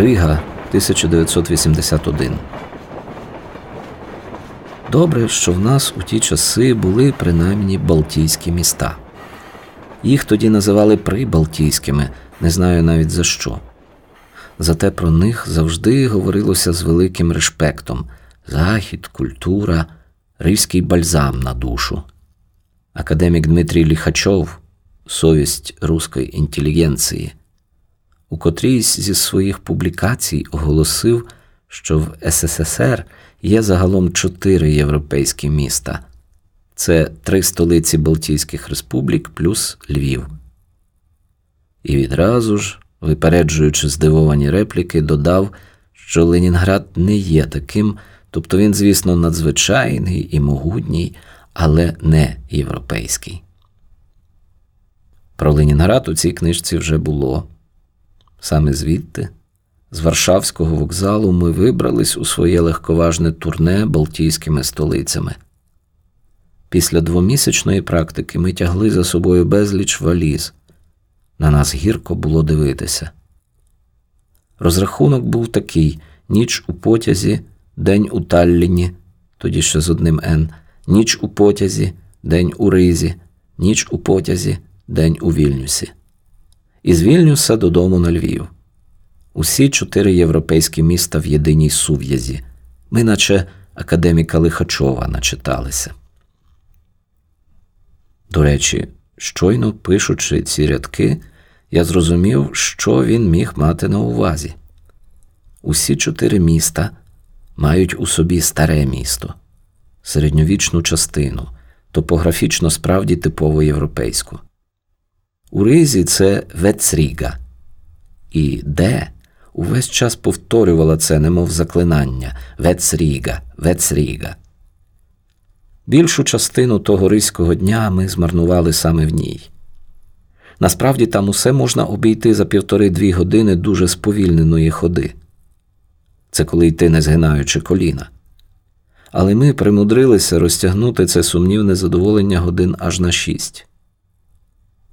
Рига 1981. Добре, що в нас у ті часи були принаймні Балтійські міста. Їх тоді називали прибалтійськими, не знаю навіть за що. Зате про них завжди говорилося з великим респектом захід, культура, ривський бальзам на душу. Академік Дмитрій Ліхачов, совість руської інтелігенції, у котрійсь зі своїх публікацій оголосив, що в СССР є загалом чотири європейські міста це три столиці Балтійських республік плюс Львів. І відразу ж, випереджуючи здивовані репліки, додав, що Ленінград не є таким, тобто він, звісно, надзвичайний і могутній, але не європейський. Про Ленінград у цій книжці вже було. Саме звідти, з Варшавського вокзалу, ми вибрались у своє легковажне турне Балтійськими столицями. Після двомісячної практики ми тягли за собою безліч валіз. На нас гірко було дивитися. Розрахунок був такий: ніч у потязі, день у Талліні, тоді ще з одним Н, ніч у потязі, день у Ризі, ніч у потязі, день у Вільнюсі. Із Вільнюса додому на Львів. Усі чотири європейські міста в єдиній сув'язі. Ми, наче академіка Лихачова, начиталися. До речі, щойно пишучи ці рядки, я зрозумів, що він міг мати на увазі. Усі чотири міста мають у собі старе місто, середньовічну частину, топографічно справді типово європейську. У Ризі це Вецріга, і де увесь час повторювала це, немов заклинання Вецріга, Вецріга. Більшу частину того ризького дня ми змарнували саме в ній. Насправді там усе можна обійти за півтори-дві години дуже сповільненої ходи. Це коли йти не згинаючи коліна. Але ми примудрилися розтягнути це сумнівне задоволення годин аж на шість.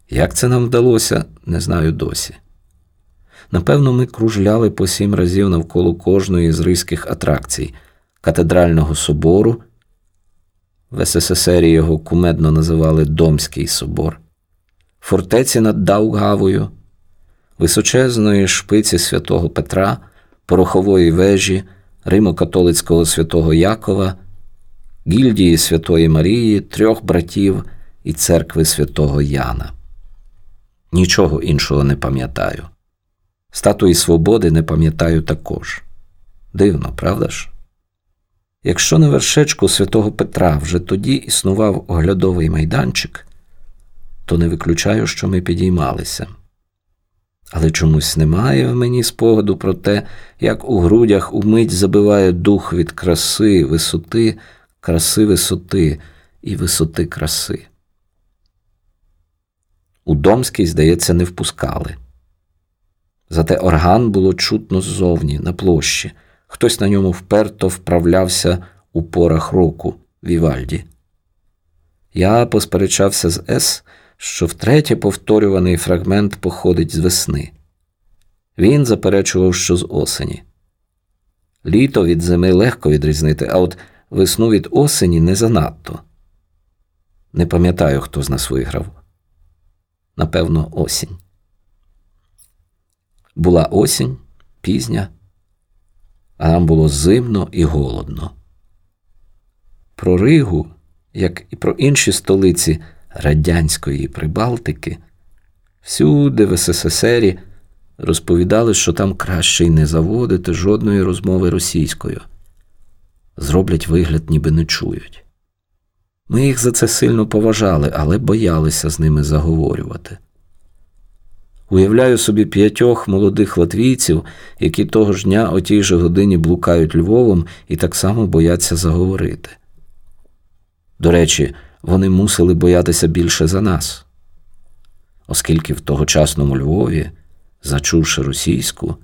Як це нам вдалося, не знаю досі. Напевно, ми кружляли по сім разів навколо кожної з ризьких атракцій катедрального собору. В СССР його кумедно називали Домський собор, фортеці над Даугавою, височезної шпиці святого Петра, порохової вежі, Римо-католицького святого Якова, гільдії Святої Марії, трьох братів і церкви святого Яна. Нічого іншого не пам'ятаю. Статуї свободи не пам'ятаю також. Дивно, правда ж? Якщо на вершечку святого Петра вже тоді існував оглядовий майданчик, то не виключаю, що ми підіймалися. Але чомусь немає в мені спогаду про те, як у грудях умить забиває дух від краси, висоти, краси висоти і висоти краси. У Домський, здається, не впускали. Зате орган було чутно ззовні, на площі. Хтось на ньому вперто вправлявся у порах року Вівальді. Я посперечався з С, що втретє повторюваний фрагмент походить з весни. Він заперечував, що з осені. Літо від зими легко відрізнити, а от весну від осені не занадто. Не пам'ятаю, хто з нас виграв. Напевно, осінь. Була осінь, пізня а нам було зимно і голодно. Про Ригу, як і про інші столиці Радянської Прибалтики, всюди в СССРі розповідали, що там краще й не заводити жодної розмови російською. Зроблять вигляд, ніби не чують. Ми їх за це сильно поважали, але боялися з ними заговорювати. Уявляю собі п'ятьох молодих латвійців, які того ж дня о тій же годині блукають Львовом і так само бояться заговорити. До речі, вони мусили боятися більше за нас, оскільки в тогочасному Львові, зачувши російську,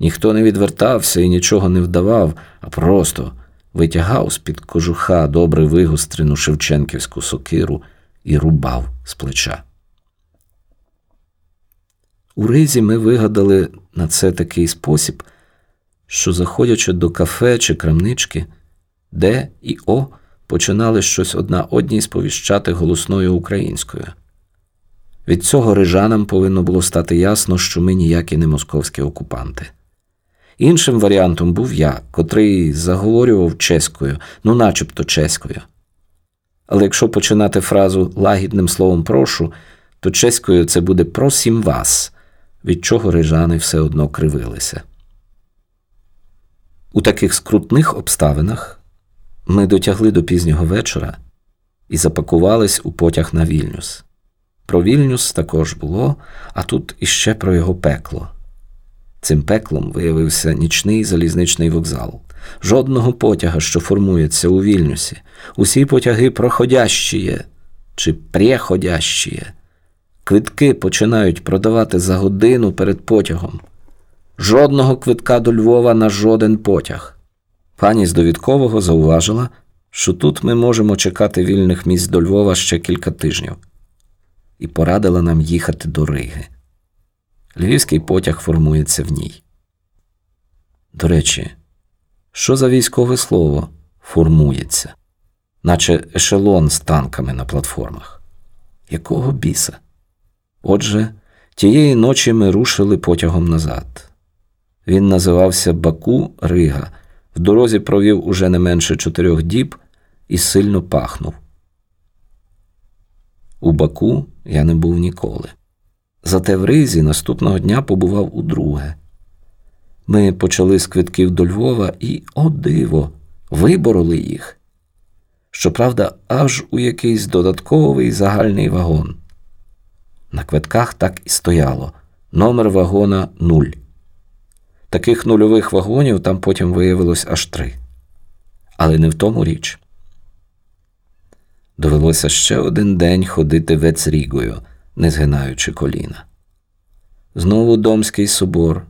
ніхто не відвертався і нічого не вдавав, а просто витягав з під кожуха добре вигострену шевченківську сокиру і рубав з плеча. У ризі ми вигадали на це такий спосіб, що, заходячи до кафе чи крамнички, Д і О починали щось одна одній сповіщати голосною українською. Від цього рижанам повинно було стати ясно, що ми ніякі не московські окупанти. Іншим варіантом був я, котрий заговорював чеською, ну начебто чеською. Але якщо починати фразу лагідним словом прошу, то чеською це буде просім вас, від чого рижани все одно кривилися. У таких скрутних обставинах ми дотягли до пізнього вечора і запакувались у потяг на Вільнюс. Про Вільнюс також було, а тут іще про його пекло. Цим пеклом виявився нічний залізничний вокзал. Жодного потяга, що формується у Вільнюсі. Усі потяги проходящіє чи преходящіє. Квитки починають продавати за годину перед потягом. Жодного квитка до Львова на жоден потяг. Пані з довідкового зауважила, що тут ми можемо чекати вільних місць до Львова ще кілька тижнів, і порадила нам їхати до Риги. Львівський потяг формується в ній. До речі, що за військове слово формується, наче ешелон з танками на платформах? Якого біса? Отже, тієї ночі ми рушили потягом назад. Він називався Баку Рига. В дорозі провів уже не менше чотирьох діб і сильно пахнув. У Баку я не був ніколи. Зате в Ризі наступного дня побував удруге. Ми почали з квитків до Львова і, о диво, вибороли їх. Щоправда, аж у якийсь додатковий загальний вагон. На квитках так і стояло номер вагона нуль. Таких нульових вагонів там потім виявилось аж три. Але не в тому річ. Довелося ще один день ходити вецрігою, не згинаючи коліна. Знову Домський собор,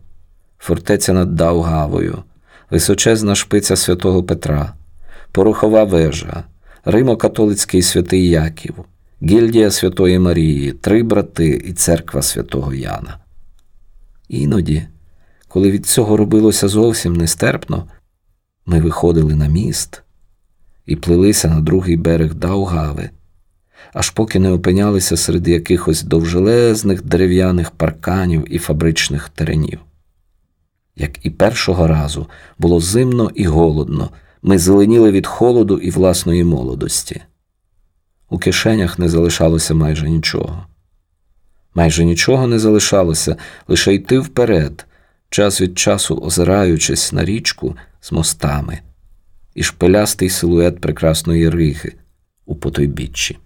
фортеця над Даугавою, височезна шпиця святого Петра, порохова вежа, Римо-католицький святий Яків, гільдія Святої Марії, три брати і церква святого Яна. Іноді коли від цього робилося зовсім нестерпно, ми виходили на міст і плилися на другий берег Даугави, аж поки не опинялися серед якихось довжелезних дерев'яних парканів і фабричних теренів. Як і першого разу було зимно і голодно, ми зеленіли від холоду і власної молодості. У кишенях не залишалося майже нічого. Майже нічого не залишалося лише йти вперед час від часу озираючись на річку з мостами і шпилястий силует прекрасної риги у потойбіччі.